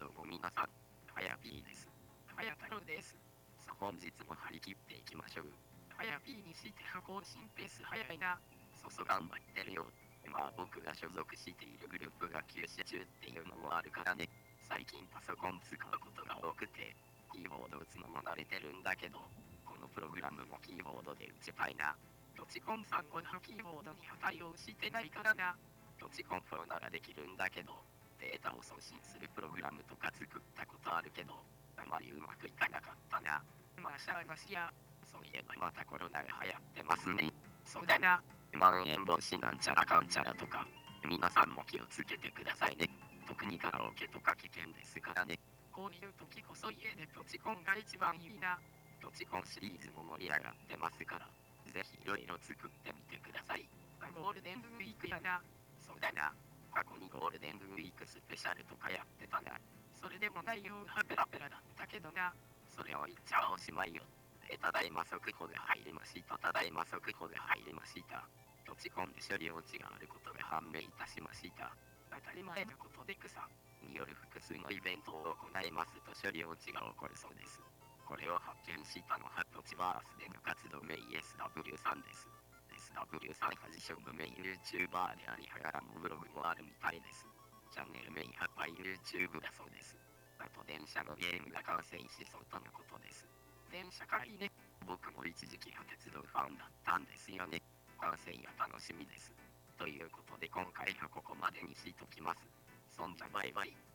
どうも皆さん、はやぴーです。はや太郎です。さあ本日も張り切っていきましょう。はや P にして箱を新ペース早いな。そうそう頑張ってるよ。まあ僕が所属しているグループが休止中っていうのもあるからね。最近パソコン使うことが多くて、キーボード打つのも慣れてるんだけど、このプログラムもキーボードで打ちたいな。ロチコンさんこのキーボードには対応してないからな。ロチコンプロならできるんだけど、データを送信するプログラムとか作ったことあるけど、あまりうまくいかなかったな。まあしゃあなしや。そういえばまたコロナが流行ってますね。そうだな。まん延防止なんちゃらかんちゃらとか、皆さんも気をつけてくださいね。特にカラオケとか危険ですからね。こういう時こそ家でロチコンが一番いいな。ロチコンシリーズも盛り上がってますから、ぜひいろいろ作ってみてください。ゴールデンウィークやな。そうだな。過去にゴールデンウィークスペシャルとかやってたな。それでも内容がペラペラだったけどな。それを言っちゃおしまいよ。えただいま速報が入りました。ただいま速報が入りました。ロチコンで処理落ちがあることが判明いたしました。当たり前のことで草。による複数のイベントを行いますと処理落ちが起こるそうです。これを発見したのはトチバースでの活動名 SW さんです。SW さんは自称無名 YouTuber でありながらもブログもあるみたいです。チャンネル名は YouTube だそうです。あと電車のゲームが完成しそうとのことです。電車かいいね。僕も一時期は鉄道ファンだったんですよね。完成が楽しみです。ということで今回はここまでにしときます。そんじゃバイバイ。